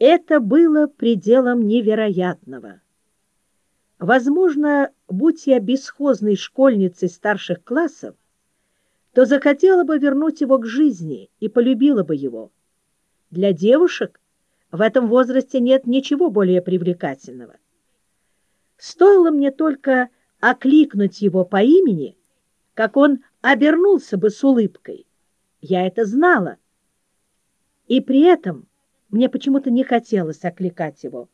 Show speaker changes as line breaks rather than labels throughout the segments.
Это было пределом невероятного. Возможно, будь я бесхозной школьницей старших классов, то захотела бы вернуть его к жизни и полюбила бы его. Для девушек в этом возрасте нет ничего более привлекательного. Стоило мне только окликнуть его по имени, как он обернулся бы с улыбкой. Я это знала. И при этом мне почему-то не хотелось окликать его,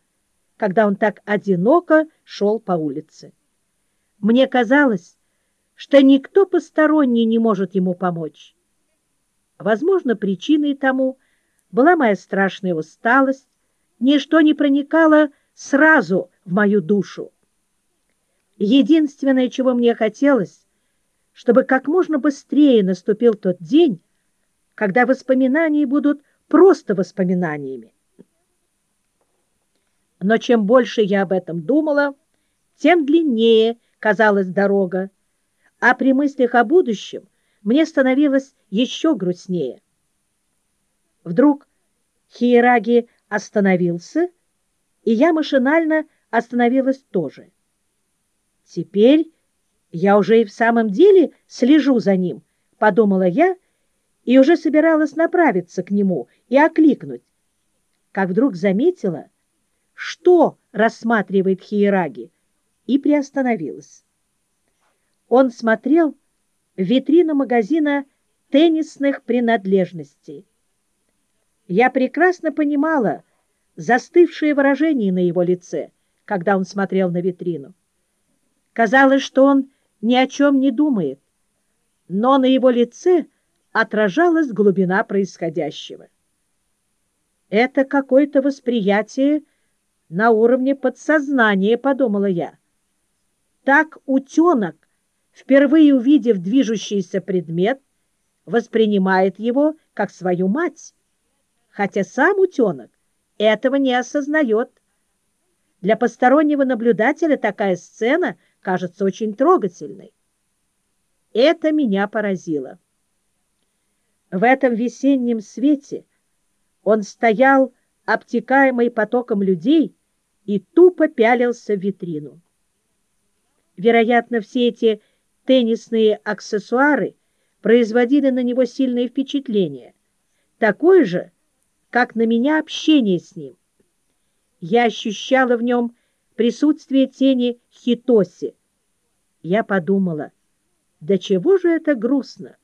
когда он так одиноко шел по улице. Мне казалось, что никто посторонний не может ему помочь. Возможно, причиной тому была моя страшная усталость, ничто не проникало сразу в мою душу. Единственное, чего мне хотелось, чтобы как можно быстрее наступил тот день, когда воспоминания будут просто воспоминаниями. Но чем больше я об этом думала, тем длиннее казалась дорога, а при мыслях о будущем мне становилось еще грустнее. Вдруг Хиераги остановился, и я машинально остановилась тоже. Теперь я уже и в самом деле слежу за ним, подумала я, и уже собиралась направиться к нему и окликнуть, как вдруг заметила, что рассматривает Хиераги, и приостановилась. Он смотрел в витрину магазина теннисных принадлежностей. Я прекрасно понимала застывшее выражение на его лице, когда он смотрел на витрину. Казалось, что он ни о чем не думает, но на его лице отражалась глубина происходящего. Это какое-то восприятие на уровне подсознания, подумала я. Так утенок, впервые увидев движущийся предмет, воспринимает его как свою мать, хотя сам утенок этого не осознает. Для постороннего наблюдателя такая сцена кажется очень трогательной. Это меня поразило. В этом весеннем свете он стоял, обтекаемый потоком людей, и тупо пялился в витрину. Вероятно, все эти теннисные аксессуары производили на него сильное впечатление, такое же, как на меня общение с ним. Я ощущала в нем присутствие тени Хитоси. Я подумала, да чего же это грустно?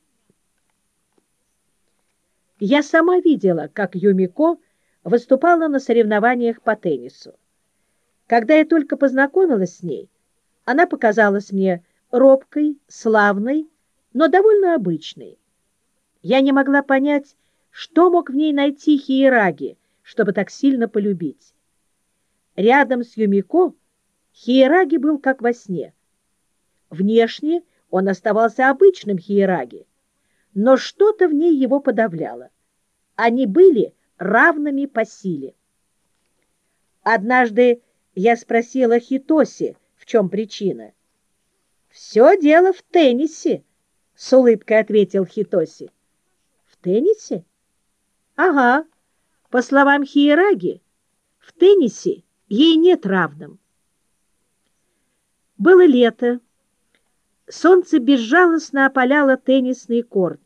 Я сама видела, как Юмико выступала на соревнованиях по теннису. Когда я только познакомилась с ней, она показалась мне робкой, славной, но довольно обычной. Я не могла понять, что мог в ней найти Хиераги, чтобы так сильно полюбить. Рядом с Юмико Хиераги был как во сне. Внешне он оставался обычным Хиераги, но что-то в ней его подавляло. Они были равными по силе. Однажды я спросила Хитоси, в чем причина. «Все дело в теннисе», — с улыбкой ответил Хитоси. «В теннисе?» «Ага, по словам Хиераги, в теннисе ей нет равным. Было лето. Солнце безжалостно опаляло теннисный корт,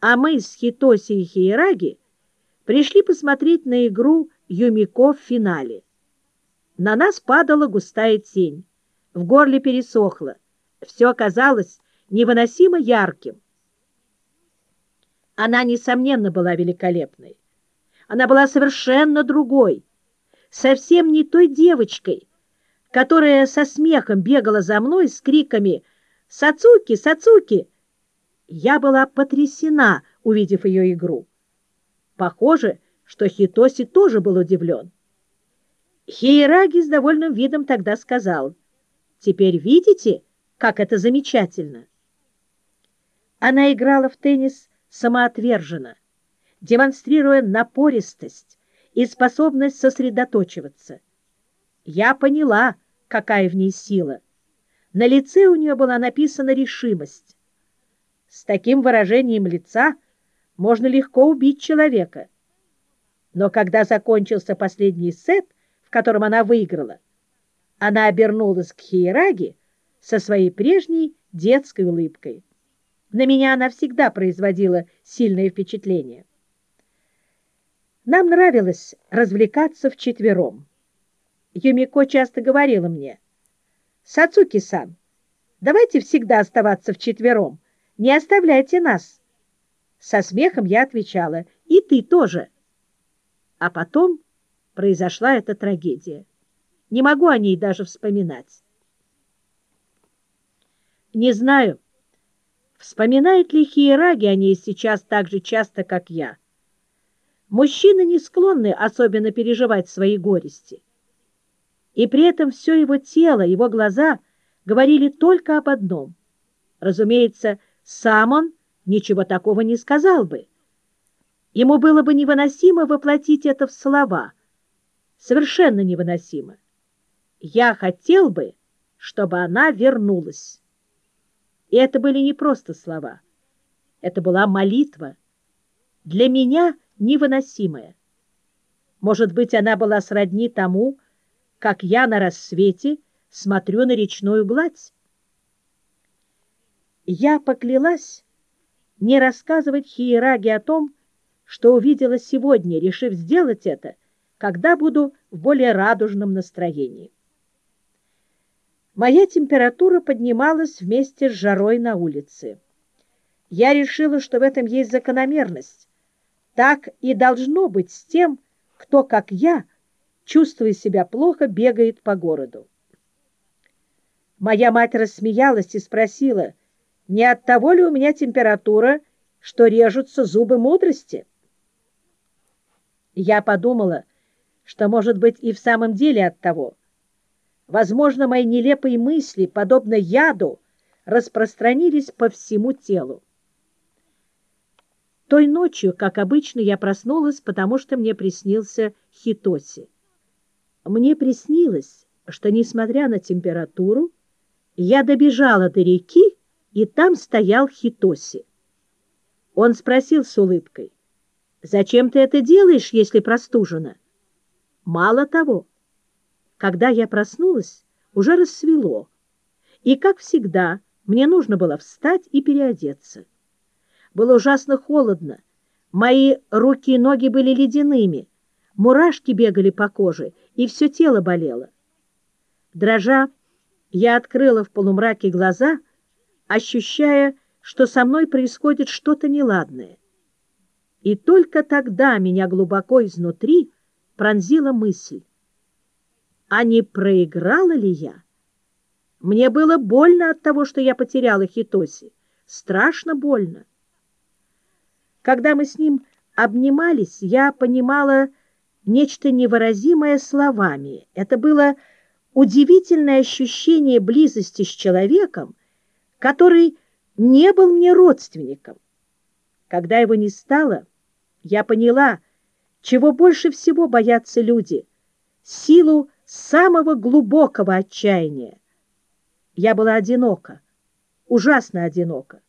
а мы с Хитоси и Хиераги пришли посмотреть на игру Юмико в финале. На нас падала густая тень, в горле пересохло, все оказалось невыносимо ярким. Она, несомненно, была великолепной. Она была совершенно другой, совсем не той девочкой, которая со смехом бегала за мной с криками «Сацуки! Сацуки!». Я была потрясена, увидев ее игру. Похоже, что Хитоси тоже был удивлен. Хейраги с довольным видом тогда сказал, «Теперь видите, как это замечательно?» Она играла в теннис самоотверженно, демонстрируя напористость, и способность сосредоточиваться. Я поняла, какая в ней сила. На лице у нее была написана решимость. С таким выражением лица можно легко убить человека. Но когда закончился последний сет, в котором она выиграла, она обернулась к Хиераге со своей прежней детской улыбкой. На меня она всегда производила сильное впечатление. Нам нравилось развлекаться вчетвером. Юмико часто говорила мне, «Сацуки-сан, давайте всегда оставаться вчетвером, не оставляйте нас». Со смехом я отвечала, «И ты тоже». А потом произошла эта трагедия. Не могу о ней даже вспоминать. Не знаю, вспоминает ли Хиераги о ней сейчас так же часто, как я. Мужчины не склонны особенно переживать свои горести. И при этом все его тело, его глаза говорили только об одном. Разумеется, сам он ничего такого не сказал бы. Ему было бы невыносимо воплотить это в слова. Совершенно невыносимо. Я хотел бы, чтобы она вернулась. И это были не просто слова. Это была молитва. Для меня — невыносимая. Может быть, она была сродни тому, как я на рассвете смотрю на речную гладь. Я поклялась не рассказывать Хиераге о том, что увидела сегодня, решив сделать это, когда буду в более радужном настроении. Моя температура поднималась вместе с жарой на улице. Я решила, что в этом есть закономерность, так и должно быть с тем, кто, как я, чувствуя себя плохо, бегает по городу. Моя мать рассмеялась и спросила, не от того ли у меня температура, что режутся зубы мудрости? Я подумала, что, может быть, и в самом деле от того. Возможно, мои нелепые мысли, подобно яду, распространились по всему телу. Той ночью, как обычно, я проснулась, потому что мне приснился Хитоси. Мне приснилось, что, несмотря на температуру, я добежала до реки, и там стоял Хитоси. Он спросил с улыбкой, «Зачем ты это делаешь, если простужена?» Мало того, когда я проснулась, уже рассвело, и, как всегда, мне нужно было встать и переодеться. Было ужасно холодно. Мои руки и ноги были ледяными. Мурашки бегали по коже, и все тело болело. Дрожа, я открыла в полумраке глаза, ощущая, что со мной происходит что-то неладное. И только тогда меня глубоко изнутри пронзила мысль. А не проиграла ли я? Мне было больно от того, что я потеряла Хитоси. Страшно больно. Когда мы с ним обнимались, я понимала нечто невыразимое словами. Это было удивительное ощущение близости с человеком, который не был мне родственником. Когда его не стало, я поняла, чего больше всего боятся люди — силу самого глубокого отчаяния. Я была одинока, ужасно одинока.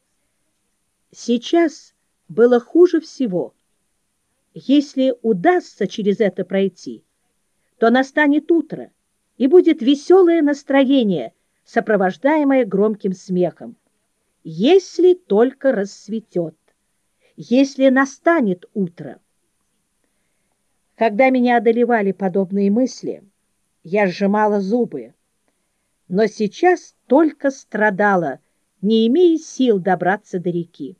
Сейчас было хуже всего. Если удастся через это пройти, то настанет утро, и будет веселое настроение, сопровождаемое громким смехом. Если только рассветет, если настанет утро. Когда меня одолевали подобные мысли, я сжимала зубы, но сейчас только страдала, не имея сил добраться до реки.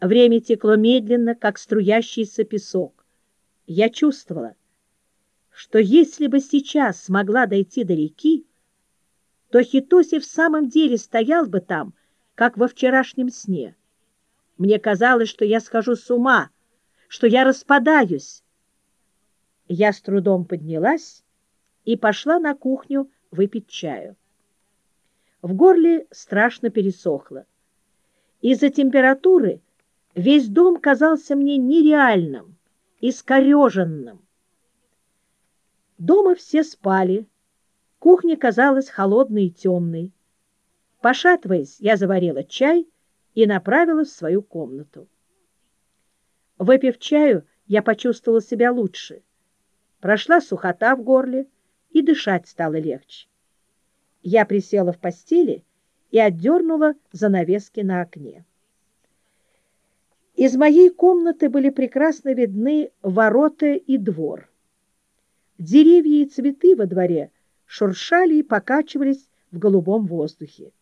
Время текло медленно, как струящийся песок. Я чувствовала, что если бы сейчас смогла дойти до реки, то Хитоси в самом деле стоял бы там, как во вчерашнем сне. Мне казалось, что я схожу с ума, что я распадаюсь. Я с трудом поднялась и пошла на кухню выпить чаю. В горле страшно пересохло. Из-за температуры Весь дом казался мне нереальным, искореженным. Дома все спали, кухня казалась холодной и темной. Пошатываясь, я заварила чай и направилась в свою комнату. Выпив чаю, я почувствовала себя лучше. Прошла сухота в горле, и дышать стало легче. Я присела в постели и отдернула занавески на окне. Из моей комнаты были прекрасно видны ворота и двор. Деревья и цветы во дворе шуршали и покачивались в голубом воздухе.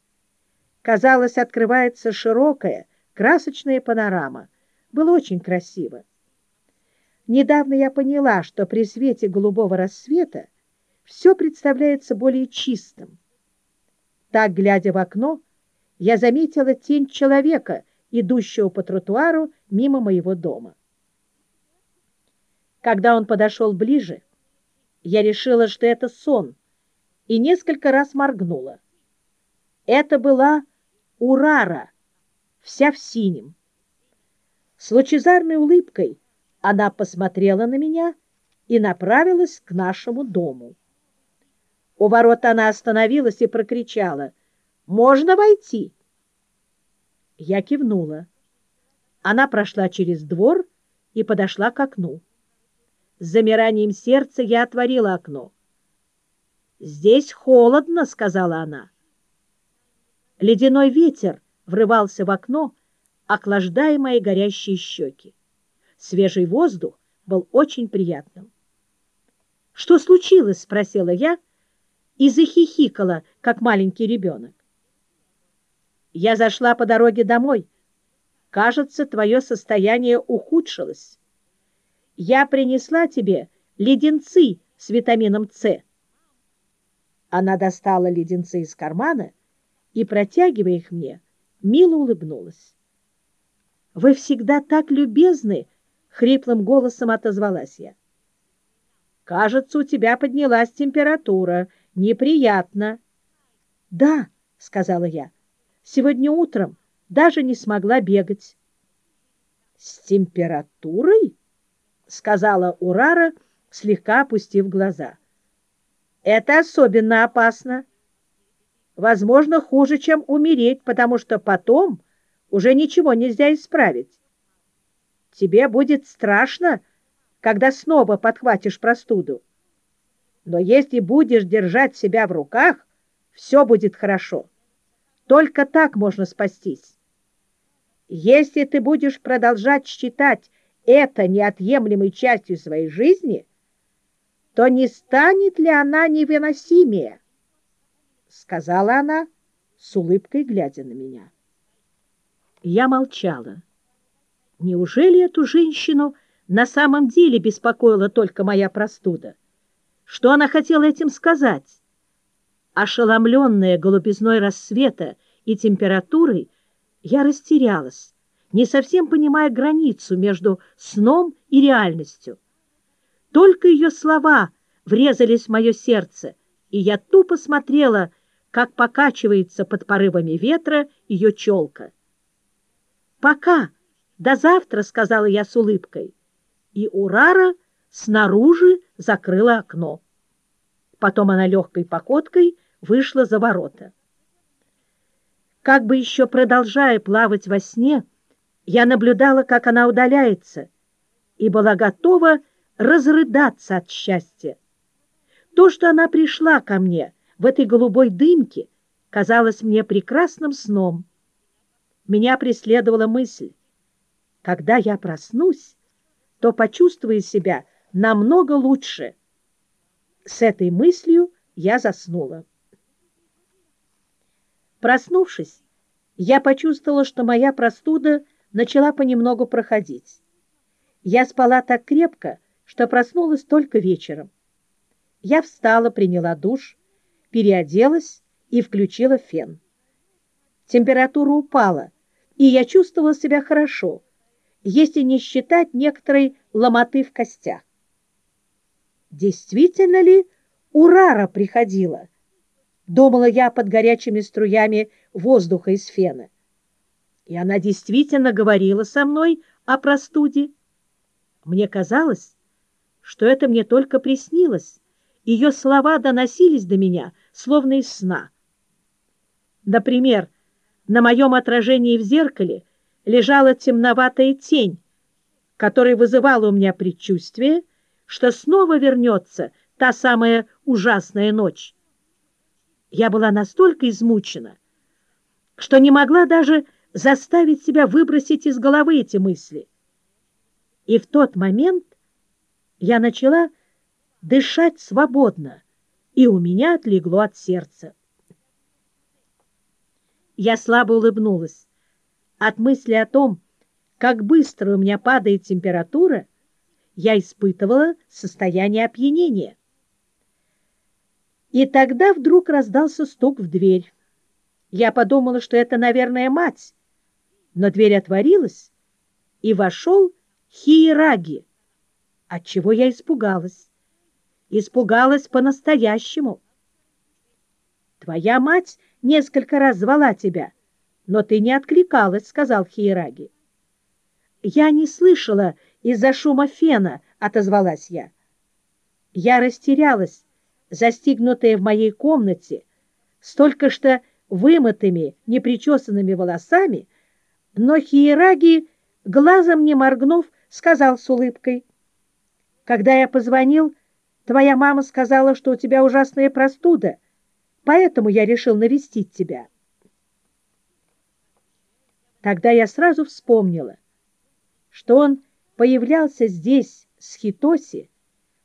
Казалось, открывается широкая, красочная панорама. Было очень красиво. Недавно я поняла, что при свете голубого рассвета все представляется более чистым. Так, глядя в окно, я заметила тень человека, идущего по тротуару мимо моего дома. Когда он подошел ближе, я решила, что это сон, и несколько раз моргнула. Это была Урара, вся в синем. С лучезарной улыбкой она посмотрела на меня и направилась к нашему дому. У ворот она остановилась и прокричала «Можно войти?» Я кивнула. Она прошла через двор и подошла к окну. С замиранием сердца я отворила окно. «Здесь холодно», — сказала она. Ледяной ветер врывался в окно, охлаждая мои горящие щеки. Свежий воздух был очень приятным. «Что случилось?» — спросила я и захихикала, как маленький ребенок. «Я зашла по дороге домой. Кажется, твое состояние ухудшилось. Я принесла тебе леденцы с витамином С». Она достала леденцы из кармана и, протягивая их мне, мило улыбнулась. «Вы всегда так любезны!» — хриплым голосом отозвалась я. «Кажется, у тебя поднялась температура. Неприятно». «Да», — сказала я, — «сегодня утром даже не смогла бегать». «С температурой?» — сказала Урара, слегка опустив глаза. «Это особенно опасно» возможно, хуже, чем умереть, потому что потом уже ничего нельзя исправить. Тебе будет страшно, когда снова подхватишь простуду. Но если будешь держать себя в руках, все будет хорошо. Только так можно спастись. Если ты будешь продолжать считать это неотъемлемой частью своей жизни, то не станет ли она невыносимее? — сказала она, с улыбкой глядя на меня. Я молчала. Неужели эту женщину на самом деле беспокоила только моя простуда? Что она хотела этим сказать? Ошеломленная голубизной рассвета и температурой, я растерялась, не совсем понимая границу между сном и реальностью. Только ее слова врезались в мое сердце, и я тупо смотрела как покачивается под порывами ветра ее челка. «Пока! До завтра!» — сказала я с улыбкой. И Урара снаружи закрыла окно. Потом она легкой походкой вышла за ворота. Как бы еще продолжая плавать во сне, я наблюдала, как она удаляется, и была готова разрыдаться от счастья. То, что она пришла ко мне — в этой голубой дымке казалось мне прекрасным сном. Меня преследовала мысль. Когда я проснусь, то почувствую себя намного лучше. С этой мыслью я заснула. Проснувшись, я почувствовала, что моя простуда начала понемногу проходить. Я спала так крепко, что проснулась только вечером. Я встала, приняла душ, переоделась и включила фен. Температура упала, и я чувствовала себя хорошо, если не считать некоторой ломоты в костях. Действительно ли Урара приходила? Думала я под горячими струями воздуха из фена. И она действительно говорила со мной о простуде. Мне казалось, что это мне только приснилось. Ее слова доносились до меня словно из сна. Например, на моем отражении в зеркале лежала темноватая тень, который вызывал у меня предчувствие, что снова вернется та самая ужасная ночь. Я была настолько измучена, что не могла даже заставить себя выбросить из головы эти мысли. И в тот момент я начала дышать свободно, и у меня отлегло от сердца. Я слабо улыбнулась. От мысли о том, как быстро у меня падает температура, я испытывала состояние опьянения. И тогда вдруг раздался стук в дверь. Я подумала, что это, наверное, мать, но дверь отворилась, и вошел Хиераги, отчего я испугалась. Испугалась по-настоящему. Твоя мать несколько раз звала тебя, но ты не откликалась, — сказал Хиераги. Я не слышала из-за шума фена, — отозвалась я. Я растерялась, застигнутая в моей комнате, столько что вымытыми, непричесанными волосами, но Хиераги, глазом не моргнув, сказал с улыбкой. «Когда я позвонил, твоя мама сказала, что у тебя ужасная простуда, поэтому я решил навестить тебя». Тогда я сразу вспомнила, что он появлялся здесь с Хитоси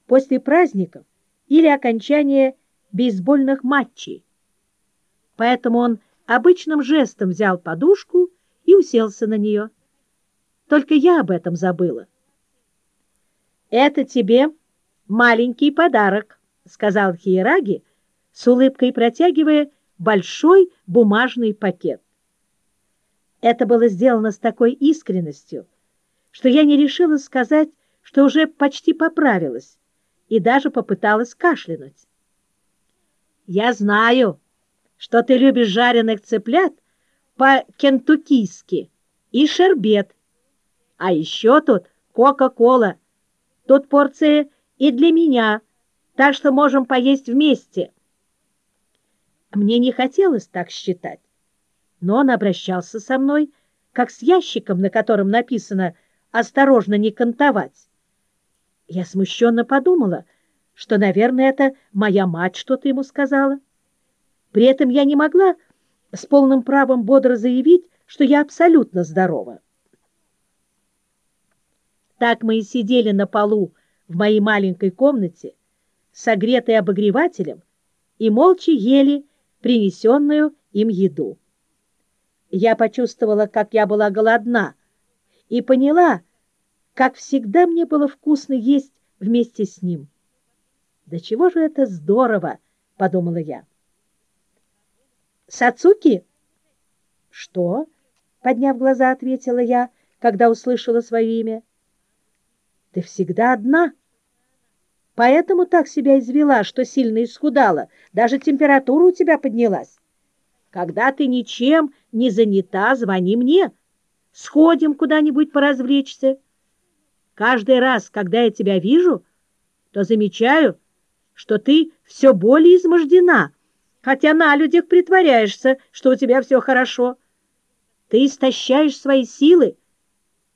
после праздников или окончания бейсбольных матчей. Поэтому он обычным жестом взял подушку и уселся на нее. Только я об этом забыла. «Это тебе маленький подарок», — сказал Хиераги, с улыбкой протягивая большой бумажный пакет. Это было сделано с такой искренностью, что я не решила сказать, что уже почти поправилась, и даже попыталась кашлянуть. «Я знаю, что ты любишь жареных цыплят по-кентуккийски и шербет, а еще тут Кока-Кола. Тут порция и для меня, так что можем поесть вместе. Мне не хотелось так считать, но он обращался со мной, как с ящиком, на котором написано «Осторожно, не кантовать». Я смущенно подумала, что, наверное, это моя мать что-то ему сказала. При этом я не могла с полным правом бодро заявить, что я абсолютно здорова. Так мы и сидели на полу в моей маленькой комнате, согретой обогревателем, и молча ели принесенную им еду. Я почувствовала, как я была голодна, и поняла, как всегда мне было вкусно есть вместе с ним. «Да чего же это здорово!» — подумала я. «Сацуки?» «Что?» — подняв глаза, ответила я, когда услышала свое имя. Ты всегда одна. Поэтому так себя извела, что сильно исхудала. Даже температура у тебя поднялась. Когда ты ничем не занята, звони мне. Сходим куда-нибудь поразвлечься. Каждый раз, когда я тебя вижу, то замечаю, что ты все более измождена, хотя на людях притворяешься, что у тебя все хорошо. Ты истощаешь свои силы,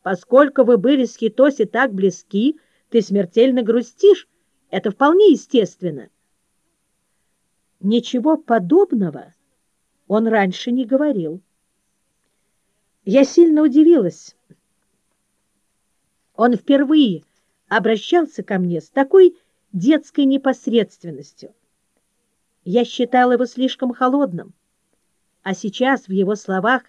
Поскольку вы были с Хитоси так близки, ты смертельно грустишь. Это вполне естественно. Ничего подобного он раньше не говорил. Я сильно удивилась. Он впервые обращался ко мне с такой детской непосредственностью. Я считала его слишком холодным, а сейчас в его словах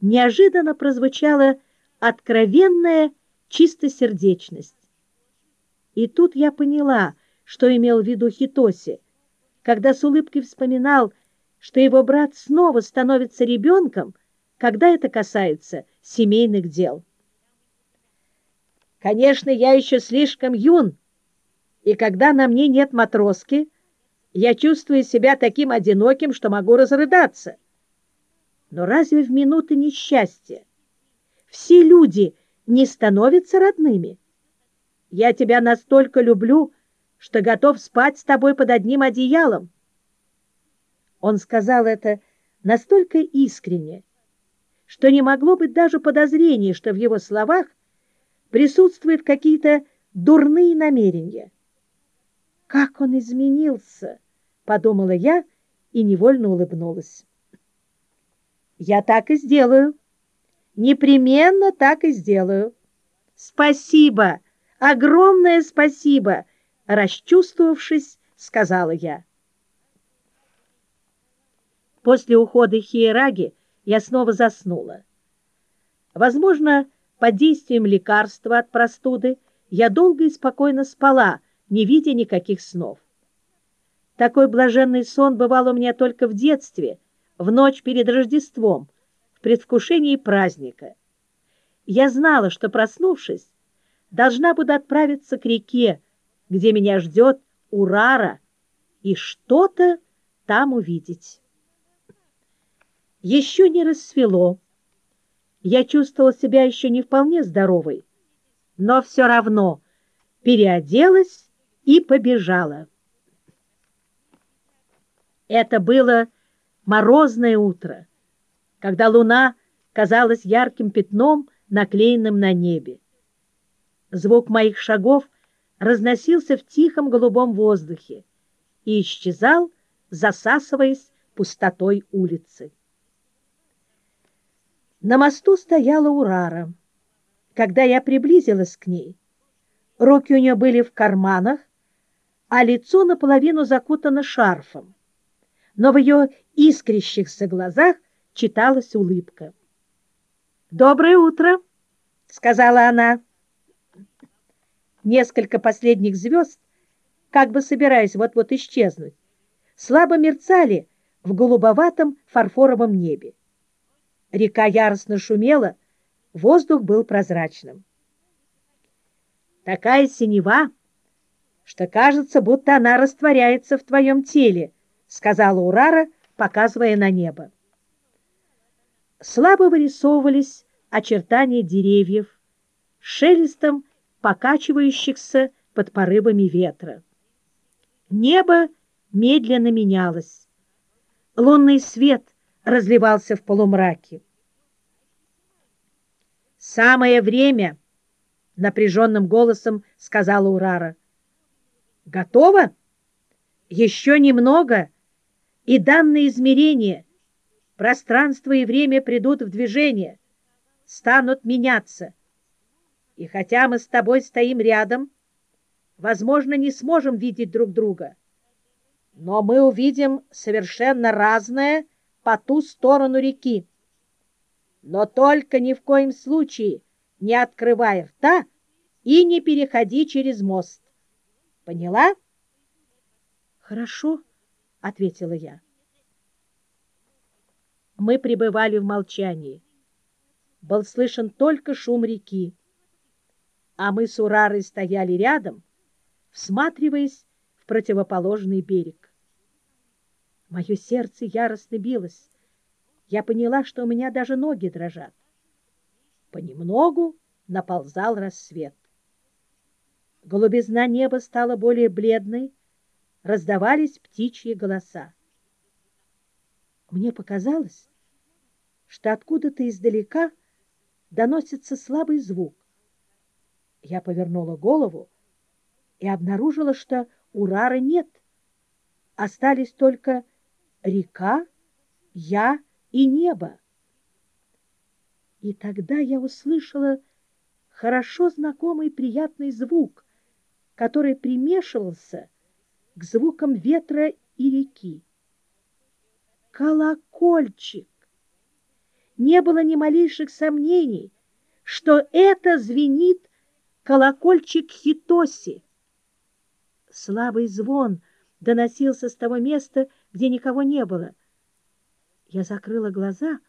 неожиданно прозвучало откровенная чистосердечность. И тут я поняла, что имел в виду Хитоси, когда с улыбкой вспоминал, что его брат снова становится ребенком, когда это касается семейных дел. Конечно, я еще слишком юн, и когда на мне нет матроски, я чувствую себя таким одиноким, что могу разрыдаться. Но разве в минуты несчастья все люди не становятся родными. Я тебя настолько люблю, что готов спать с тобой под одним одеялом. Он сказал это настолько искренне, что не могло быть даже подозрения, что в его словах присутствуют какие-то дурные намерения. «Как он изменился!» — подумала я и невольно улыбнулась. «Я так и сделаю. Непременно так и сделаю. Спасибо, огромное спасибо!» — расчувствовавшись, сказала я. После ухода Хиераги я снова заснула. Возможно, под действием лекарства от простуды я долго и спокойно спала, не видя никаких снов. Такой блаженный сон бывал у меня только в детстве, в ночь перед Рождеством, в предвкушении праздника. Я знала, что, проснувшись, должна буду отправиться к реке, где меня ждет Урара, и что-то там увидеть. Еще не рассвело. Я чувствовала себя еще не вполне здоровой, но все равно переоделась и побежала. Это было морозное утро, когда луна казалась ярким пятном, наклеенным на небе. Звук моих шагов разносился в тихом голубом воздухе и исчезал, засасываясь пустотой улицы. На мосту стояла Урара. Когда я приблизилась к ней, руки у нее были в карманах, а лицо наполовину закутано шарфом. Но в ее искрящихся глазах читалась улыбка. «Доброе утро!» — сказала она. Несколько последних звезд, как бы собираясь вот-вот исчезнуть, слабо мерцали в голубоватом фарфоровом небе. Река яростно шумела, воздух был прозрачным. Такая синева, что кажется, будто она растворяется в твоем теле, сказала Урара, показывая на небо. Слабо вырисовывались очертания деревьев, шелестом покачивающихся под порывами ветра. Небо медленно менялось. Лунный свет — разливался в полумраке. «Самое время!» — напряженным голосом сказала Урара. «Готово? Еще немного, и данные измерения, пространство и время придут в движение, станут меняться. И хотя мы с тобой стоим рядом, возможно, не сможем видеть друг друга, но мы увидим совершенно разное — по ту сторону реки. Но только ни в коем случае не открывай рта и не переходи через мост. Поняла? Хорошо, ответила я. Мы пребывали в молчании. Был слышен только шум реки, а мы с Урарой стояли рядом, всматриваясь в противоположный берег. Мое сердце яростно билось. Я поняла, что у меня даже ноги дрожат. Понемногу наползал рассвет. Голубизна неба стала более бледной, раздавались птичьи голоса. Мне показалось, что откуда-то издалека доносится слабый звук. Я повернула голову и обнаружила, что Урара нет. Остались только река, я и небо. И тогда я услышала хорошо знакомый приятный звук, который примешивался к звукам ветра и реки. Колокольчик! Не было ни малейших сомнений, что это звенит колокольчик Хитоси. Слабый звон доносился с того места, где никого не было. Я закрыла глаза,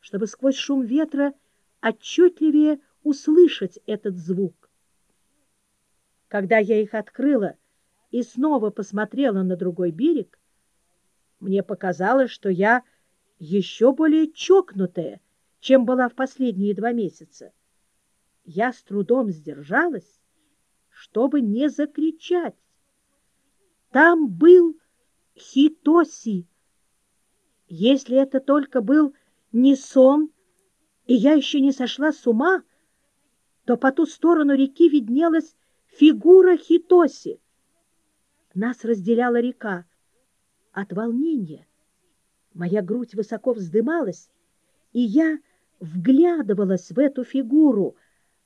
чтобы сквозь шум ветра отчетливее услышать этот звук. Когда я их открыла и снова посмотрела на другой берег, мне показалось, что я еще более чокнутая, чем была в последние два месяца. Я с трудом сдержалась, чтобы не закричать. Там был Хитоси. Если это только был не сон, и я еще не сошла с ума, то по ту сторону реки виднелась фигура Хитоси. Нас разделяла река. От волнения моя грудь высоко вздымалась, и я вглядывалась в эту фигуру,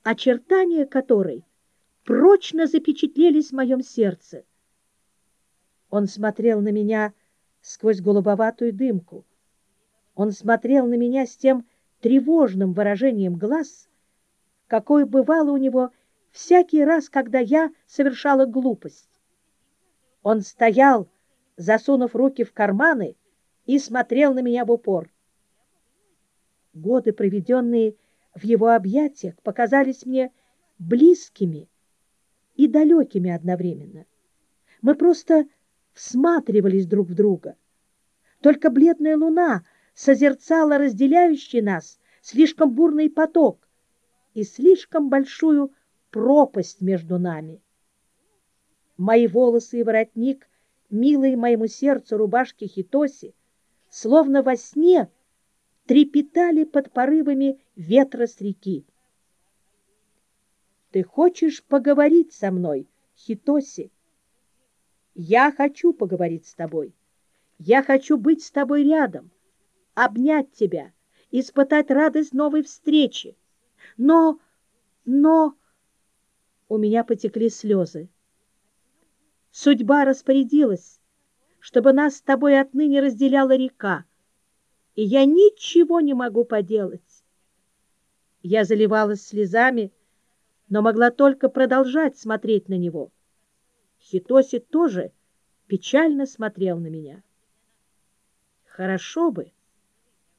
очертания которой прочно запечатлелись в моем сердце. Он смотрел на меня сквозь голубоватую дымку. Он смотрел на меня с тем тревожным выражением глаз, какое бывало у него всякий раз, когда я совершала глупость. Он стоял, засунув руки в карманы, и смотрел на меня в упор. Годы, проведенные в его объятиях, показались мне близкими и далекими одновременно. Мы просто всматривались друг в друга. Только бледная луна созерцала разделяющий нас слишком бурный поток и слишком большую пропасть между нами. Мои волосы и воротник, милые моему сердцу рубашки Хитоси, словно во сне трепетали под порывами ветра с реки. «Ты хочешь поговорить со мной, Хитоси?» Я хочу поговорить с тобой. Я хочу быть с тобой рядом, обнять тебя, испытать радость новой встречи. Но, но... У меня потекли слезы. Судьба распорядилась, чтобы нас с тобой отныне разделяла река, и я ничего не могу поделать. Я заливалась слезами, но могла только продолжать смотреть на него. Хитоси тоже печально смотрел на меня. Хорошо бы,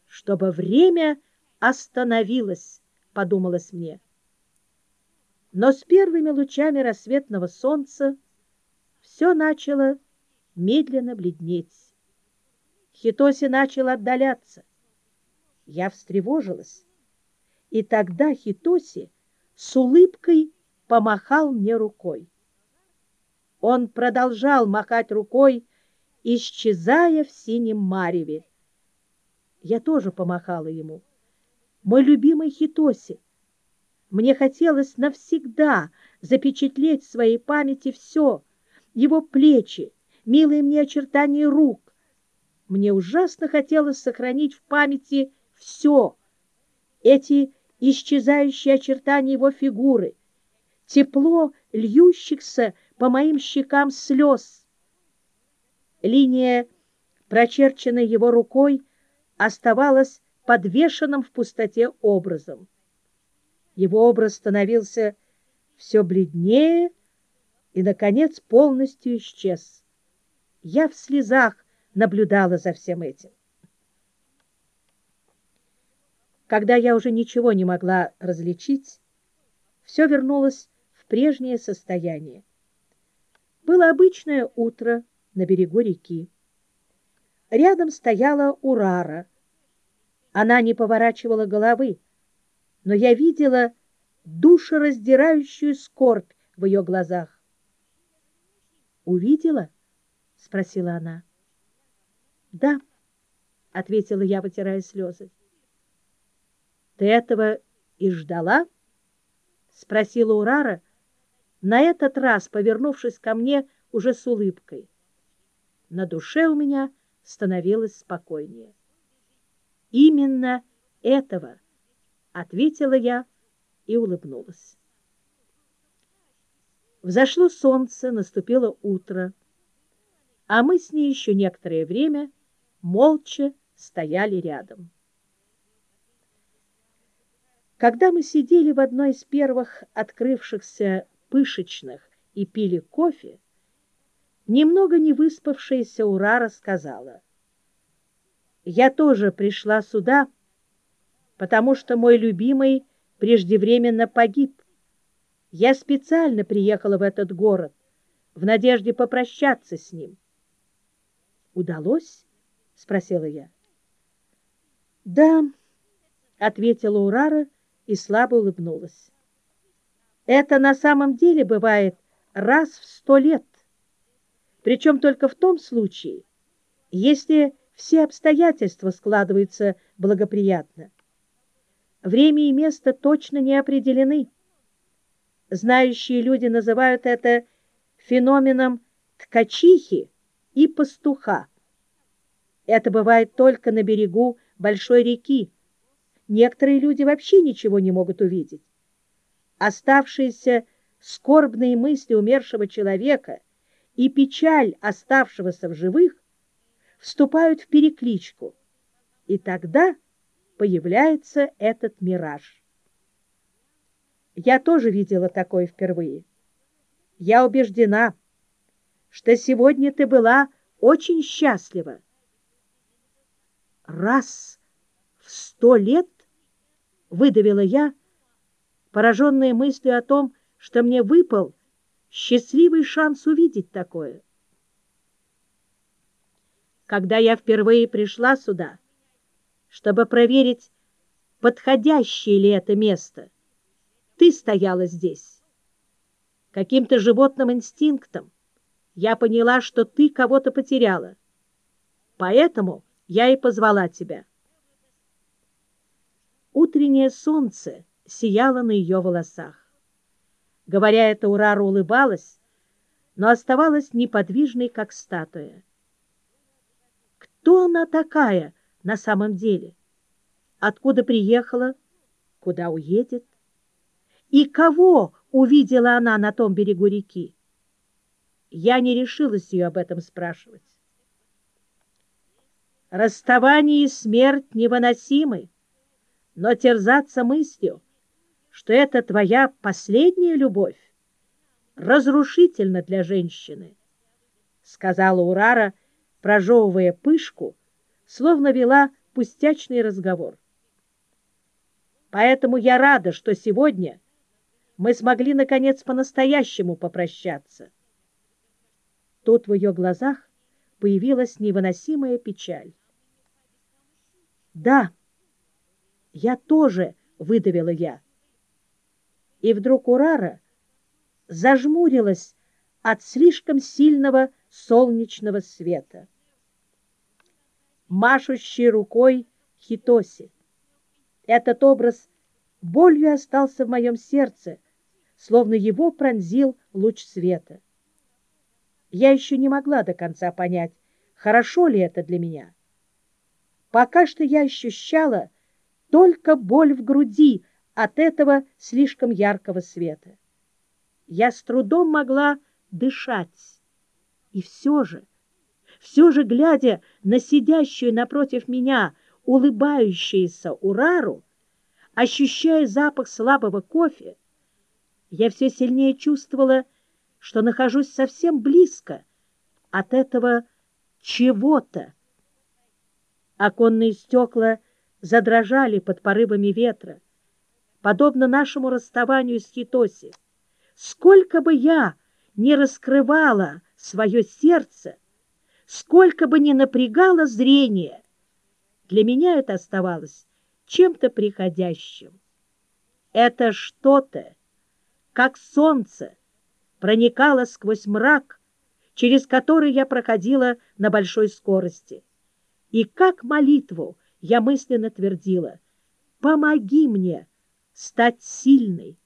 чтобы время остановилось, подумалось мне. Но с первыми лучами рассветного солнца все начало медленно бледнеть. Хитоси начал отдаляться. Я встревожилась, и тогда Хитоси с улыбкой помахал мне рукой. Он продолжал махать рукой, исчезая в синем мареве. Я тоже помахала ему. Мой любимый Хитоси. Мне хотелось навсегда запечатлеть в своей памяти все, его плечи, милые мне очертания рук. Мне ужасно хотелось сохранить в памяти все, эти исчезающие очертания его фигуры, тепло льющихся по моим щекам слез. Линия, прочерченная его рукой, оставалась подвешенным в пустоте образом. Его образ становился все бледнее и, наконец, полностью исчез. Я в слезах наблюдала за всем этим. Когда я уже ничего не могла различить, все вернулось в прежнее состояние. Было обычное утро на берегу реки. Рядом стояла Урара. Она не поворачивала головы, но я видела душераздирающую скорбь в ее глазах. «Увидела?» — спросила она. «Да», — ответила я, вытирая слезы. «Ты этого и ждала?» — спросила Урара, на этот раз повернувшись ко мне уже с улыбкой. На душе у меня становилось спокойнее. «Именно этого!» — ответила я и улыбнулась. Взошло солнце, наступило утро, а мы с ней еще некоторое время молча стояли рядом. Когда мы сидели в одной из первых открывшихся пышечных и пили кофе, немного не выспавшаяся Урара сказала, «Я тоже пришла сюда, потому что мой любимый преждевременно погиб. Я специально приехала в этот город в надежде попрощаться с ним». «Удалось?» — спросила я. «Да», — ответила Урара и слабо улыбнулась. Это на самом деле бывает раз в сто лет, причем только в том случае, если все обстоятельства складываются благоприятно. Время и место точно не определены, Знающие люди называют это феноменом ткачихи и пастуха. Это бывает только на берегу большой реки. Некоторые люди вообще ничего не могут увидеть. Оставшиеся скорбные мысли умершего человека и печаль оставшегося в живых вступают в перекличку, и тогда появляется этот мираж. Я тоже видела такое впервые. Я убеждена, что сегодня ты была очень счастлива. Раз в сто лет выдавила я, пораженная мыслью о том, что мне выпал счастливый шанс увидеть такое. Когда я впервые пришла сюда, чтобы проверить, подходящее ли это место, ты стояла здесь. Каким-то животным инстинктом я поняла, что ты кого-то потеряла. Поэтому я и позвала тебя. Утреннее солнце сияло на ее волосах. Говоря это, Урара улыбалась, но оставалась неподвижной, как статуя. Кто она такая на самом деле? Откуда приехала? Куда уедет? И кого увидела она на том берегу реки? Я не решилась ее об этом спрашивать. Расставание и смерть невыносимы, но терзаться мыслью, что это твоя последняя любовь, разрушительно для женщины, — сказала Урара, прожевывая пышку, словно вела пустячный разговор. Поэтому я рада, что сегодня мы смогли, наконец, по-настоящему попрощаться. Тут в ее глазах появилась невыносимая печаль. «Да, я тоже», — выдавила я. И вдруг Урара зажмурилась от слишком сильного солнечного света. Машущий рукой Хитоси. Этот образ болью остался в моем сердце, словно его пронзил луч света. Я еще не могла до конца понять, хорошо ли это для меня. Пока что я ощущала только боль в груди от этого слишком яркого света. Я с трудом могла дышать. И все же, все же, глядя на сидящую напротив меня улыбающуюся Урару, ощущая запах слабого кофе, я все сильнее чувствовала, что нахожусь совсем близко от этого чего-то, Оконные стекла задрожали под порывами ветра, подобно нашему расставанию с Хитоси. Сколько бы я не раскрывала свое сердце, сколько бы ни напрягало зрение, для меня это оставалось чем-то приходящим. Это что-то, как солнце, проникало сквозь мрак, через который я проходила на большой скорости. И как молитву я мысленно твердила «Помоги мне стать сильной».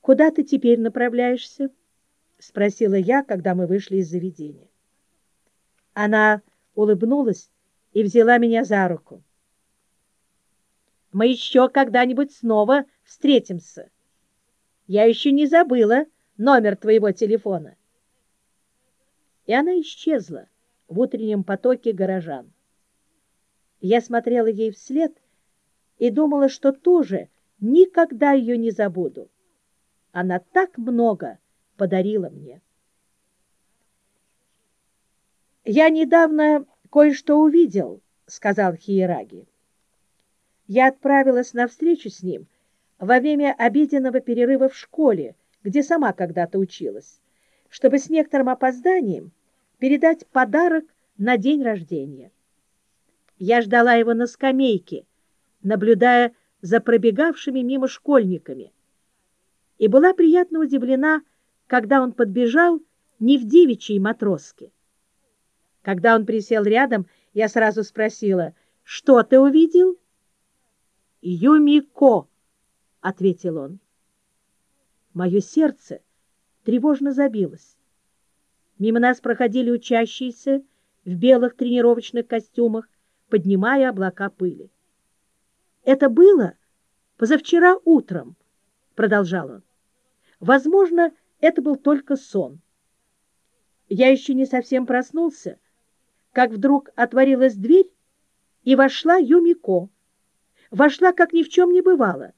«Куда ты теперь направляешься?» — спросила я, когда мы вышли из заведения. Она улыбнулась и взяла меня за руку. «Мы еще когда-нибудь снова встретимся. Я еще не забыла номер твоего телефона». И она исчезла, в утреннем потоке горожан. Я смотрела ей вслед и думала, что тоже никогда ее не забуду. Она так много подарила мне. «Я недавно кое-что увидел», — сказал Хиераги. «Я отправилась на встречу с ним во время обеденного перерыва в школе, где сама когда-то училась, чтобы с некоторым опозданием передать подарок на день рождения. Я ждала его на скамейке, наблюдая за пробегавшими мимо школьниками, и была приятно удивлена, когда он подбежал не в девичьей матроске. Когда он присел рядом, я сразу спросила, «Что ты увидел?» «Юмико», — ответил он. Мое сердце тревожно забилось. Мимо нас проходили учащиеся в белых тренировочных костюмах, поднимая облака пыли. «Это было позавчера утром», — продолжал он. «Возможно, это был только сон. Я еще не совсем проснулся, как вдруг отворилась дверь, и вошла Юмико. Вошла, как ни в чем не бывало.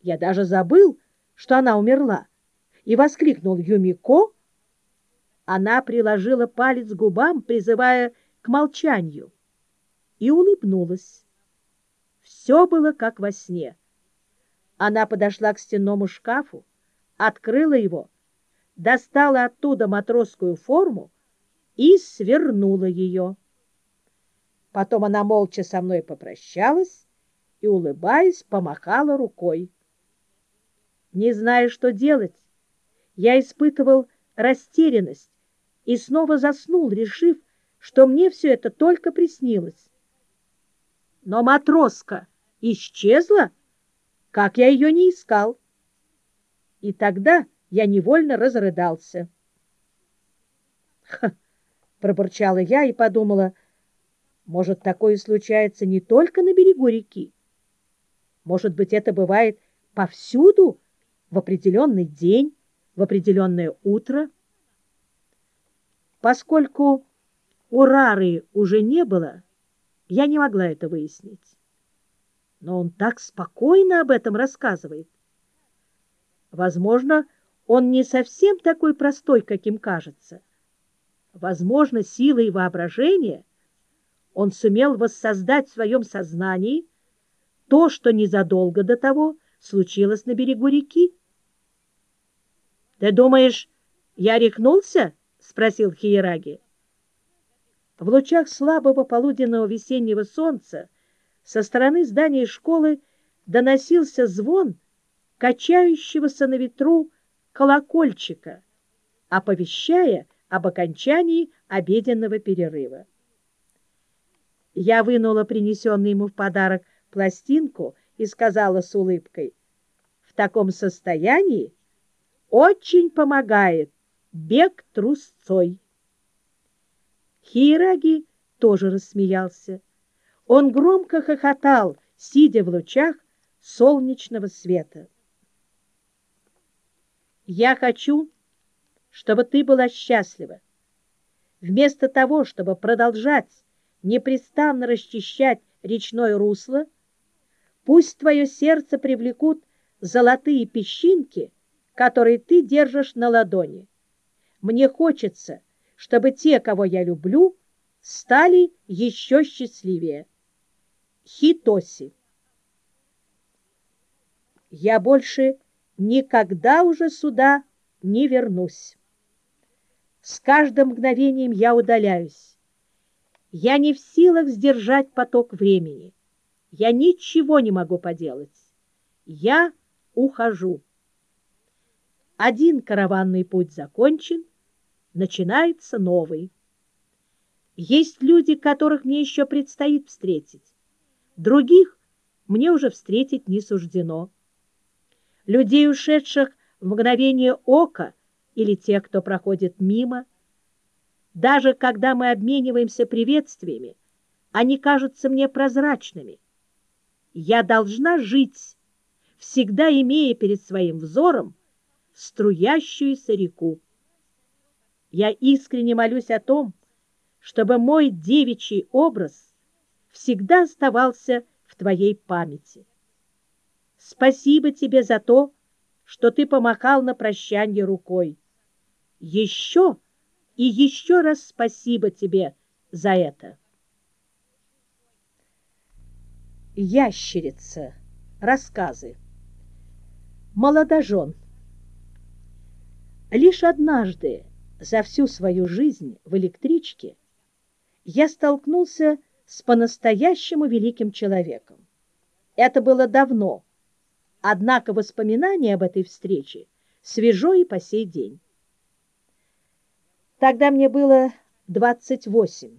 Я даже забыл, что она умерла, и воскликнул Юмико. Она приложила палец к губам, призывая к молчанию, и улыбнулась. Все было как во сне. Она подошла к стенному шкафу, открыла его, достала оттуда матросскую форму и свернула ее. Потом она молча со мной попрощалась и, улыбаясь, помахала рукой. Не зная, что делать, я испытывал растерянность и снова заснул, решив, что мне все это только приснилось. Но матроска исчезла, как я ее не искал. И тогда я невольно разрыдался. Пробурчала я и подумала, может, такое случается не только на берегу реки? Может быть, это бывает повсюду в определенный день, в определенное утро? Поскольку у Рары уже не было, я не могла это выяснить. Но он так спокойно об этом рассказывает. Возможно, он не совсем такой простой, каким кажется. Возможно, силой воображения он сумел воссоздать в своем сознании то, что незадолго до того случилось на берегу реки. — Ты думаешь, я рехнулся? — спросил Хиераги. В лучах слабого полуденного весеннего солнца со стороны здания школы доносился звон качающегося на ветру колокольчика, оповещая об окончании обеденного перерыва. Я вынула принесенный ему в подарок пластинку и сказала с улыбкой, «В таком состоянии очень помогает бег трусцой». Хираги тоже рассмеялся. Он громко хохотал, сидя в лучах солнечного света. «Я хочу, чтобы ты была счастлива. Вместо того, чтобы продолжать непрестанно расчищать речное русло, пусть твое сердце привлекут золотые песчинки, которые ты держишь на ладони. Мне хочется, чтобы те, кого я люблю, стали еще счастливее. Хитоси. Я больше никогда уже сюда не вернусь. С каждым мгновением я удаляюсь. Я не в силах сдержать поток времени. Я ничего не могу поделать. Я ухожу. Один караванный путь закончен, начинается новый. Есть люди, которых мне еще предстоит встретить. Других мне уже встретить не суждено. Людей, ушедших в мгновение ока, или тех, кто проходит мимо – даже когда мы обмениваемся приветствиями, они кажутся мне прозрачными. Я должна жить, всегда имея перед своим взором струящуюся реку. Я искренне молюсь о том, чтобы мой девичий образ всегда оставался в твоей памяти. Спасибо тебе за то, что ты помахал на прощанье рукой. Еще и еще раз спасибо тебе за это. Ящерица. Рассказы. Молодожен. Лишь однажды за всю свою жизнь в электричке я столкнулся с по-настоящему великим человеком. Это было давно, однако воспоминание об этой встрече свежо и по сей день. Тогда мне было 28.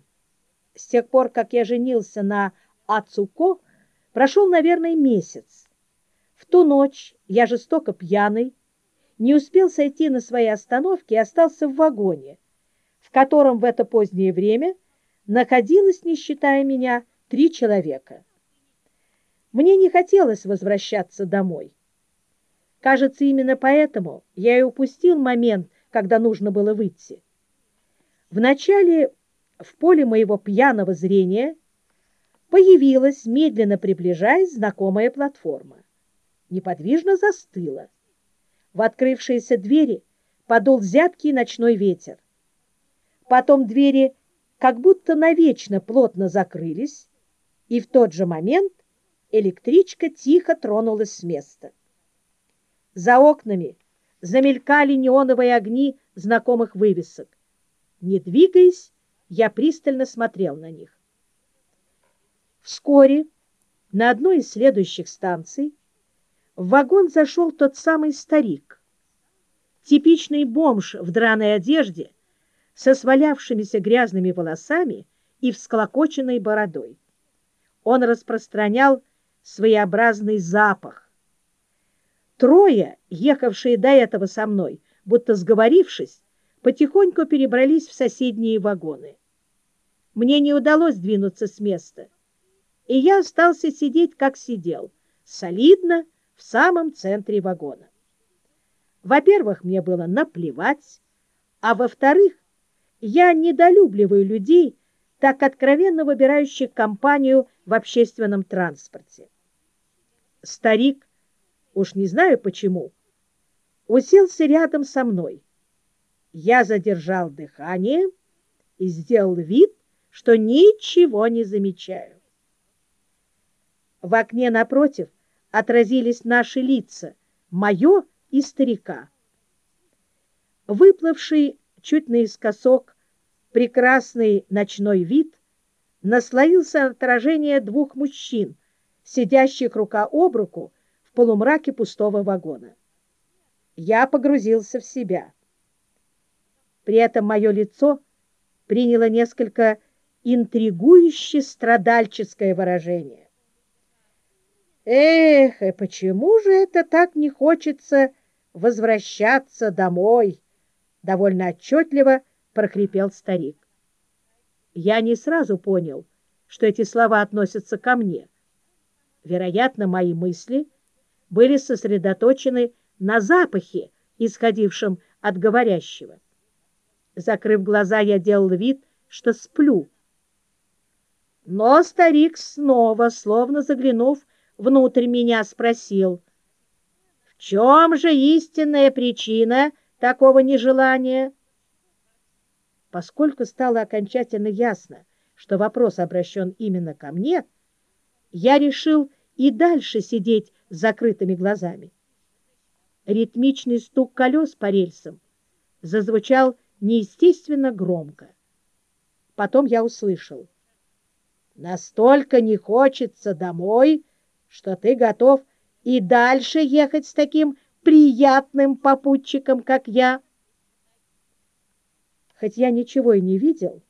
С тех пор, как я женился на Ацуко, прошел, наверное, месяц. В ту ночь я жестоко пьяный не успел сойти на своей остановке и остался в вагоне, в котором в это позднее время находилось, не считая меня, три человека. Мне не хотелось возвращаться домой. Кажется, именно поэтому я и упустил момент, когда нужно было выйти. Вначале в поле моего пьяного зрения появилась, медленно приближаясь, знакомая платформа. Неподвижно застыла. В открывшиеся двери подул зябкий ночной ветер. Потом двери как будто навечно плотно закрылись, и в тот же момент электричка тихо тронулась с места. За окнами замелькали неоновые огни знакомых вывесок. Не двигаясь, я пристально смотрел на них. Вскоре на одной из следующих станций в вагон зашел тот самый старик, типичный бомж в драной одежде, со свалявшимися грязными волосами и всклокоченной бородой. Он распространял своеобразный запах. Трое, ехавшие до этого со мной, будто сговорившись, потихоньку перебрались в соседние вагоны. Мне не удалось двинуться с места, и я остался сидеть, как сидел, солидно, в самом центре вагона. Во-первых, мне было наплевать, а во-вторых, я недолюбливаю людей, так откровенно выбирающих компанию в общественном транспорте. Старик, уж не знаю почему, уселся рядом со мной. Я задержал дыхание и сделал вид, что ничего не замечаю. В окне напротив отразились наши лица, мое и старика. Выплывший чуть наискосок, прекрасный ночной вид наслоился отражение двух мужчин, сидящих рука об руку в полумраке пустого вагона. Я погрузился в себя. При этом мое лицо приняло несколько интригующе страдальческое выражение. Эх, и почему же это так не хочется возвращаться домой? довольно отчетливо прохрипел старик. Я не сразу понял, что эти слова относятся ко мне. Вероятно, мои мысли были сосредоточены на запахе, исходившем от говорящего. Закрыв глаза, я делал вид, что сплю. Но старик снова, словно заглянув внутрь меня, спросил, «В чем же истинная причина такого нежелания. Поскольку стало окончательно ясно, что вопрос обращен именно ко мне, я решил и дальше сидеть с закрытыми глазами. Ритмичный стук колес по рельсам зазвучал неестественно громко. Потом я услышал. «Настолько не хочется домой, что ты готов и дальше ехать с таким приятным попутчиком, как я. Хоть я ничего и не видел,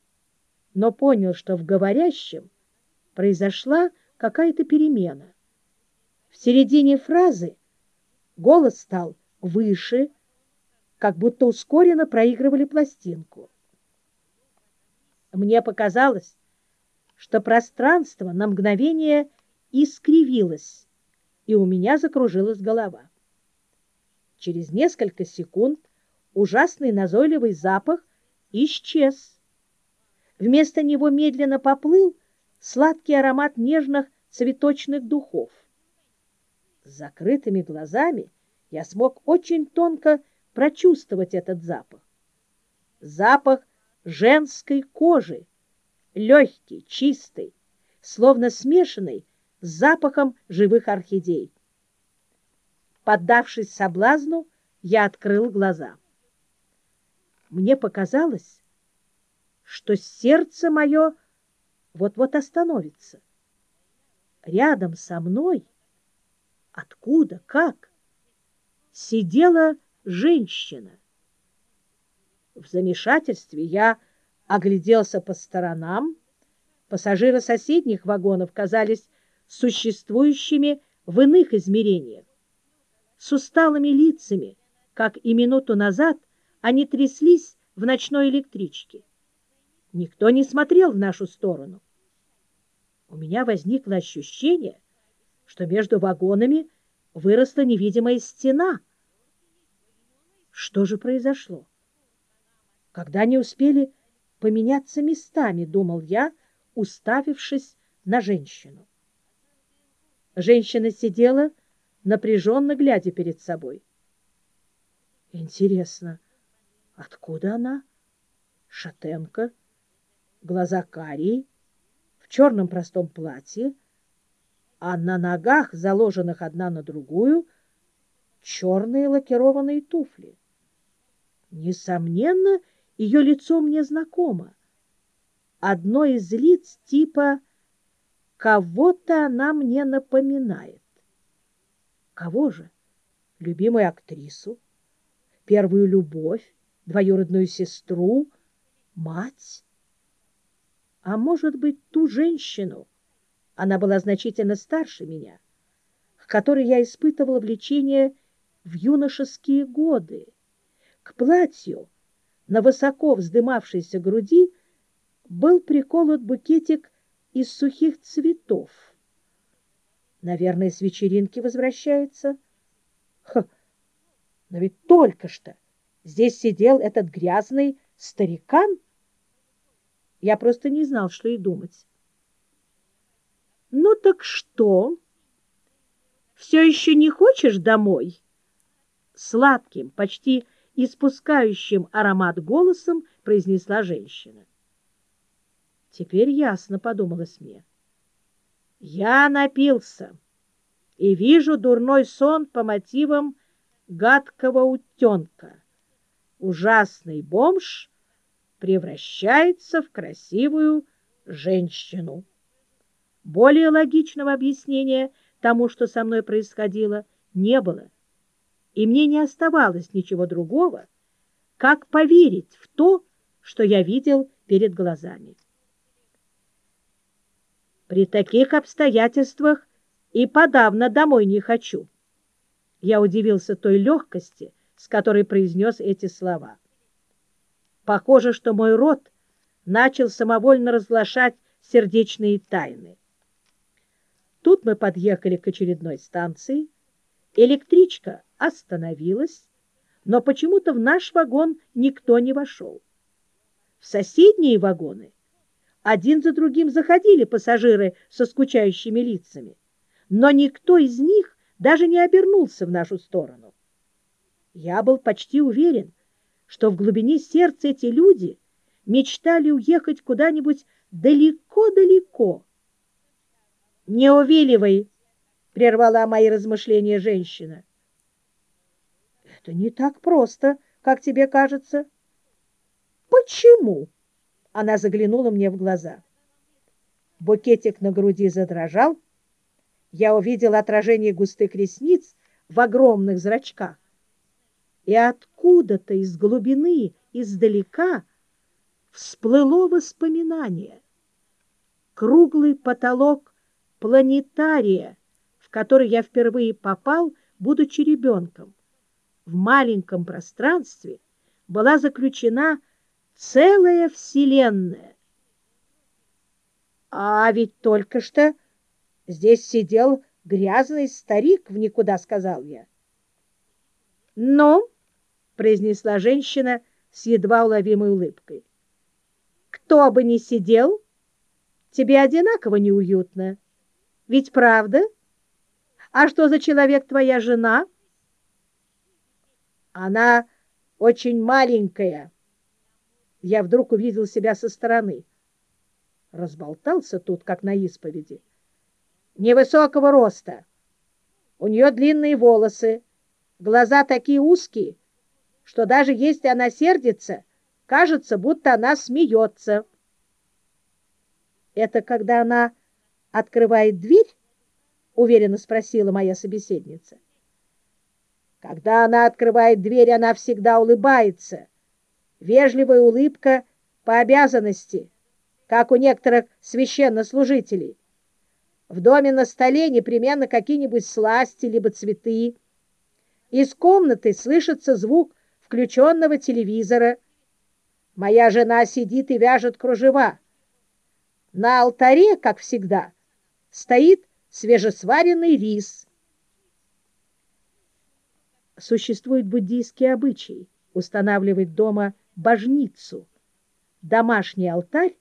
но понял, что в говорящем произошла какая-то перемена. В середине фразы голос стал выше, как будто ускоренно проигрывали пластинку. Мне показалось, что пространство на мгновение искривилось, и у меня закружилась голова. Через несколько секунд ужасный назойливый запах исчез. Вместо него медленно поплыл сладкий аромат нежных цветочных духов. С закрытыми глазами я смог очень тонко прочувствовать этот запах. Запах женской кожи, легкий, чистый, словно смешанный запахом живых орхидей. Поддавшись соблазну, я открыл глаза. Мне показалось, что сердце мое вот-вот остановится. Рядом со мной, откуда, как, сидела женщина. В замешательстве я огляделся по сторонам. Пассажиры соседних вагонов казались существующими в иных измерениях с усталыми лицами, как и минуту назад они тряслись в ночной электричке. Никто не смотрел в нашу сторону. У меня возникло ощущение, что между вагонами выросла невидимая стена. Что же произошло? Когда они успели поменяться местами, думал я, уставившись на женщину. Женщина сидела, напряженно глядя перед собой. Интересно, откуда она? Шатенка, глаза карие, в черном простом платье, а на ногах, заложенных одна на другую, черные лакированные туфли. Несомненно, ее лицо мне знакомо. Одно из лиц типа «кого-то она мне напоминает». Кого же? Любимую актрису, первую любовь, двоюродную сестру, мать? А может быть, ту женщину, она была значительно старше меня, к которой я испытывала влечение в юношеские годы, к платью на высоко вздымавшейся груди был приколот букетик из сухих цветов. Наверное, с вечеринки возвращается. Ха! Но ведь только что здесь сидел этот грязный старикан. Я просто не знал, что и думать. Ну так что? Все еще не хочешь домой? Сладким, почти испускающим аромат голосом произнесла женщина. Теперь ясно, подумалось мне. Я напился и вижу дурной сон по мотивам гадкого утенка. Ужасный бомж превращается в красивую женщину. Более логичного объяснения тому, что со мной происходило, не было, и мне не оставалось ничего другого, как поверить в то, что я видел перед глазами. При таких обстоятельствах и подавно домой не хочу. Я удивился той легкости, с которой произнес эти слова. Похоже, что мой род начал самовольно разглашать сердечные тайны. Тут мы подъехали к очередной станции. Электричка остановилась, но почему-то в наш вагон никто не вошел. В соседние вагоны один за другим заходили пассажиры со скучающими лицами, но никто из них даже не обернулся в нашу сторону. Я был почти уверен, что в глубине сердца эти люди мечтали уехать куда-нибудь далеко-далеко, «Не увиливай!» — прервала мои размышления женщина. «Это не так просто, как тебе кажется». «Почему?» — она заглянула мне в глаза. Букетик на груди задрожал. Я увидел отражение густых ресниц в огромных зрачках. И откуда-то из глубины, издалека, всплыло воспоминание. Круглый потолок планетария, в который я впервые попал, будучи ребенком. В маленьком пространстве была заключена целая вселенная. А ведь только что здесь сидел грязный старик в никуда, сказал я. «Ну?» — произнесла женщина с едва уловимой улыбкой. «Кто бы ни сидел, тебе одинаково неуютно». Ведь правда? А что за человек твоя жена? Она очень маленькая. Я вдруг увидел себя со стороны. Разболтался тут, как на исповеди. Невысокого роста. У нее длинные волосы, глаза такие узкие, что даже если она сердится, кажется, будто она смеется. Это когда она открывает дверь? — уверенно спросила моя собеседница. Когда она открывает дверь, она всегда улыбается. Вежливая улыбка по обязанности, как у некоторых священнослужителей. В доме на столе непременно какие-нибудь сласти либо цветы. Из комнаты слышится звук включенного телевизора. Моя жена сидит и вяжет кружева. На алтаре, как всегда, стоит свежесваренный рис. Существует буддийский обычай устанавливать дома божницу, домашний алтарь,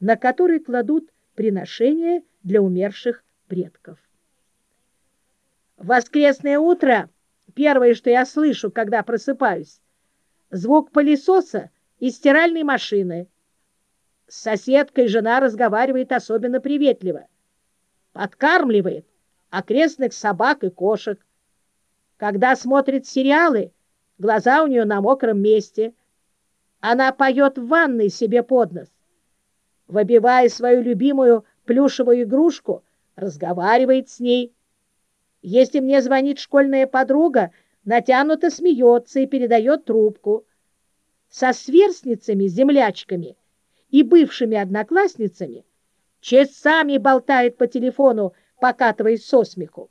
на который кладут приношения для умерших предков. Воскресное утро первое, что я слышу, когда просыпаюсь, звук пылесоса и стиральной машины. С соседкой жена разговаривает особенно приветливо. Подкармливает окрестных собак и кошек. Когда смотрит сериалы, глаза у нее на мокром месте. Она поет в ванной себе под нос. Выбивая свою любимую плюшевую игрушку, разговаривает с ней. Если мне звонит школьная подруга, натянуто смеется и передает трубку. Со сверстницами, землячками и бывшими одноклассницами часами болтает по телефону, покатываясь со смеху.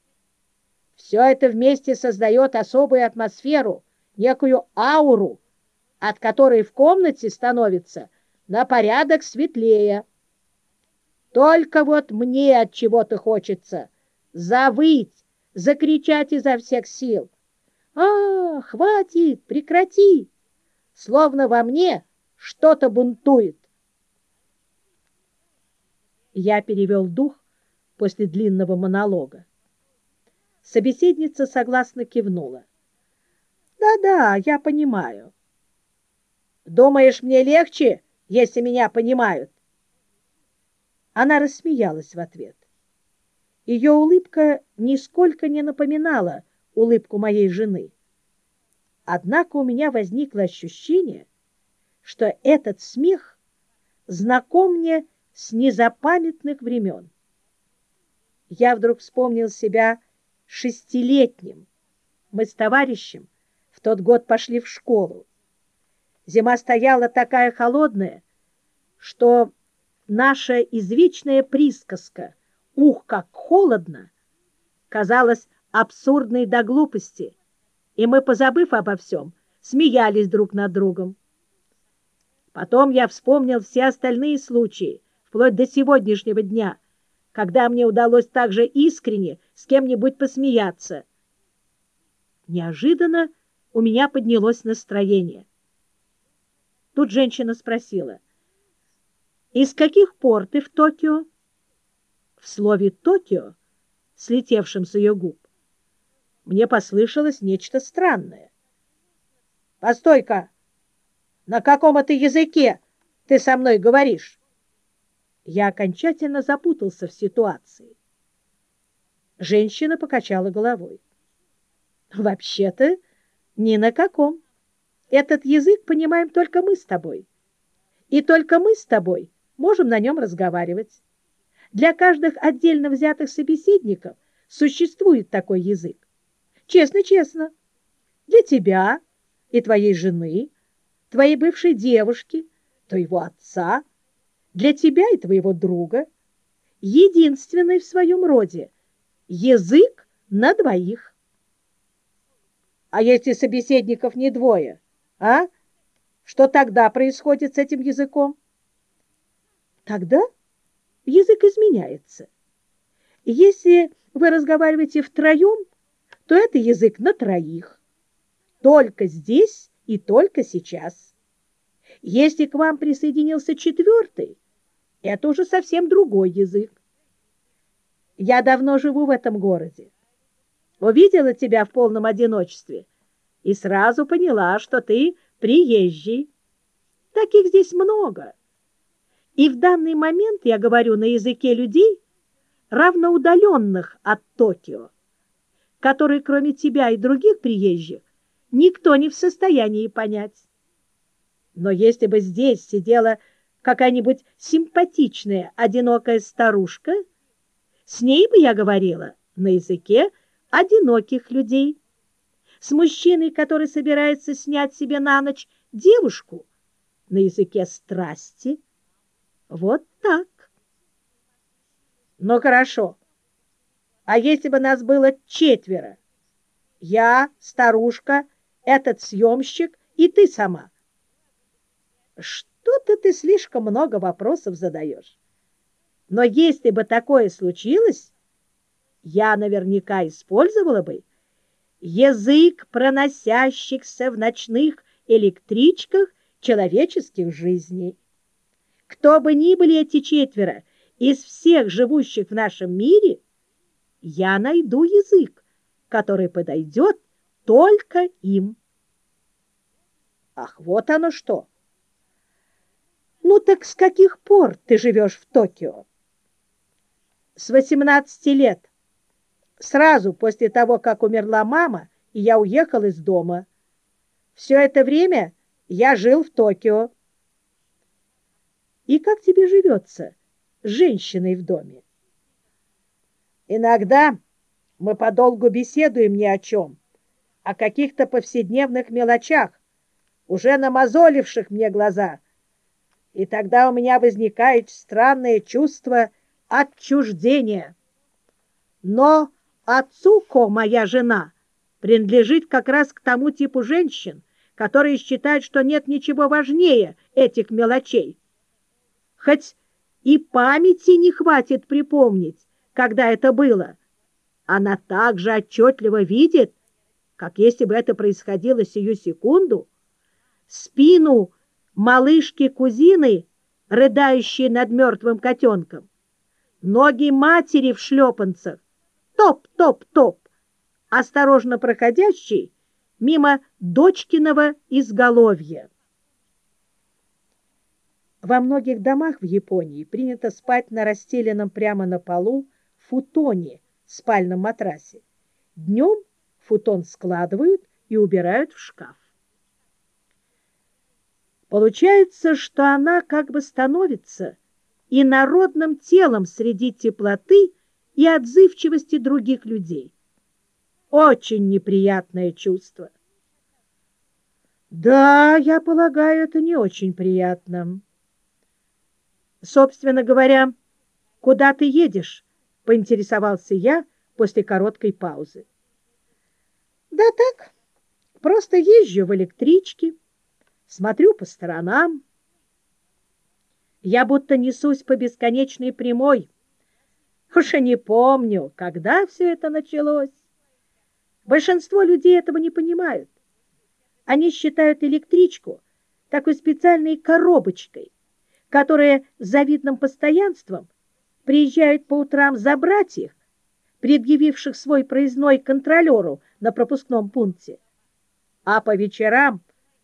Все это вместе создает особую атмосферу, некую ауру, от которой в комнате становится на порядок светлее. Только вот мне от чего-то хочется завыть, закричать изо всех сил. «А, хватит, прекрати!» Словно во мне что-то бунтует. Я перевел дух после длинного монолога. Собеседница согласно кивнула. «Да-да, я понимаю». «Думаешь, мне легче, если меня понимают?» Она рассмеялась в ответ. Ее улыбка нисколько не напоминала улыбку моей жены. Однако у меня возникло ощущение, что этот смех знаком мне с незапамятных времен. Я вдруг вспомнил себя шестилетним. Мы с товарищем в тот год пошли в школу. Зима стояла такая холодная, что наша извечная присказка «Ух, как холодно!» казалась абсурдной до глупости, и мы, позабыв обо всем, смеялись друг над другом. Потом я вспомнил все остальные случаи, вплоть до сегодняшнего дня, когда мне удалось так же искренне с кем-нибудь посмеяться. Неожиданно у меня поднялось настроение. Тут женщина спросила, «Из каких пор ты в Токио?» В слове «Токио», слетевшем с ее губ, мне послышалось нечто странное. «Постой-ка! На каком это языке ты со мной говоришь?» Я окончательно запутался в ситуации. Женщина покачала головой. «Вообще-то ни на каком. Этот язык понимаем только мы с тобой. И только мы с тобой можем на нем разговаривать. Для каждых отдельно взятых собеседников существует такой язык. Честно-честно. Для тебя и твоей жены, твоей бывшей девушки, твоего отца, для тебя и твоего друга. Единственный в своем роде. Язык на двоих. А если собеседников не двое, а? Что тогда происходит с этим языком? Тогда язык изменяется. Если вы разговариваете втроем, то это язык на троих. Только здесь и только сейчас. Если к вам присоединился четвертый, это уже совсем другой язык. Я давно живу в этом городе. Увидела тебя в полном одиночестве и сразу поняла, что ты приезжий. Таких здесь много. И в данный момент я говорю на языке людей, равноудаленных от Токио который, кроме тебя и других приезжих, никто не в состоянии понять. Но если бы здесь сидела какая-нибудь симпатичная одинокая старушка, с ней бы я говорила на языке одиноких людей. С мужчиной, который собирается снять себе на ночь девушку, на языке страсти. Вот так. Ну, хорошо. А если бы нас было четверо? Я, старушка, этот съемщик и ты сама. Что-то ты слишком много вопросов задаешь. Но если бы такое случилось, я наверняка использовала бы язык проносящихся в ночных электричках человеческих жизней. Кто бы ни были эти четверо из всех живущих в нашем мире, я найду язык, который подойдет только им. Ах, вот оно что! Ну так с каких пор ты живешь в Токио? С 18 лет. Сразу после того, как умерла мама, и я уехал из дома. Все это время я жил в Токио. И как тебе живется с женщиной в доме? Иногда мы подолгу беседуем ни о чем, о каких-то повседневных мелочах, уже намазоливших мне глаза. И тогда у меня возникает странное чувство отчуждения. Но Ацуко, моя жена, принадлежит как раз к тому типу женщин, которые считают, что нет ничего важнее этих мелочей. Хоть и памяти не хватит припомнить, когда это было, она также отчетливо видит, как если бы это происходило сию секунду, спину малышки-кузины, рыдающей над мертвым котенком, ноги матери в шлепанцах, топ-топ-топ, осторожно проходящий мимо дочкиного изголовья. Во многих домах в Японии принято спать на расстеленном прямо на полу футоне, спальном матрасе. Днем футон складывают и убирают в шкаф. Получается, что она как бы становится инородным телом среди теплоты и отзывчивости других людей. Очень неприятное чувство. Да, я полагаю, это не очень приятно. Собственно говоря, куда ты едешь? Поинтересовался я после короткой паузы. Да так, просто езжу в электричке, смотрю по сторонам. Я будто несусь по бесконечной прямой. Уж и не помню, когда все это началось. Большинство людей этого не понимают. Они считают электричку такой специальной коробочкой, которая с завидным постоянством приезжает по утрам забрать их, предъявивших свой проездной контролеру на пропускном пункте. А по вечерам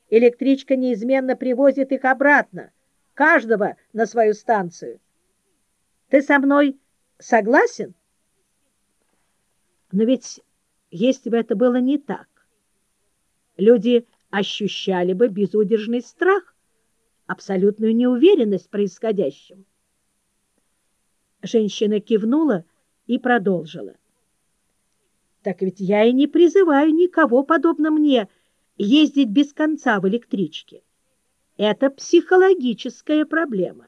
электричка неизменно привозит их обратно, каждого на свою станцию. Ты со мной согласен? Но ведь если бы это было не так, люди ощущали бы безудержный страх, абсолютную неуверенность в происходящем. Женщина кивнула и продолжила. Так ведь я и не призываю никого, подобно мне, ездить без конца в электричке. Это психологическая проблема.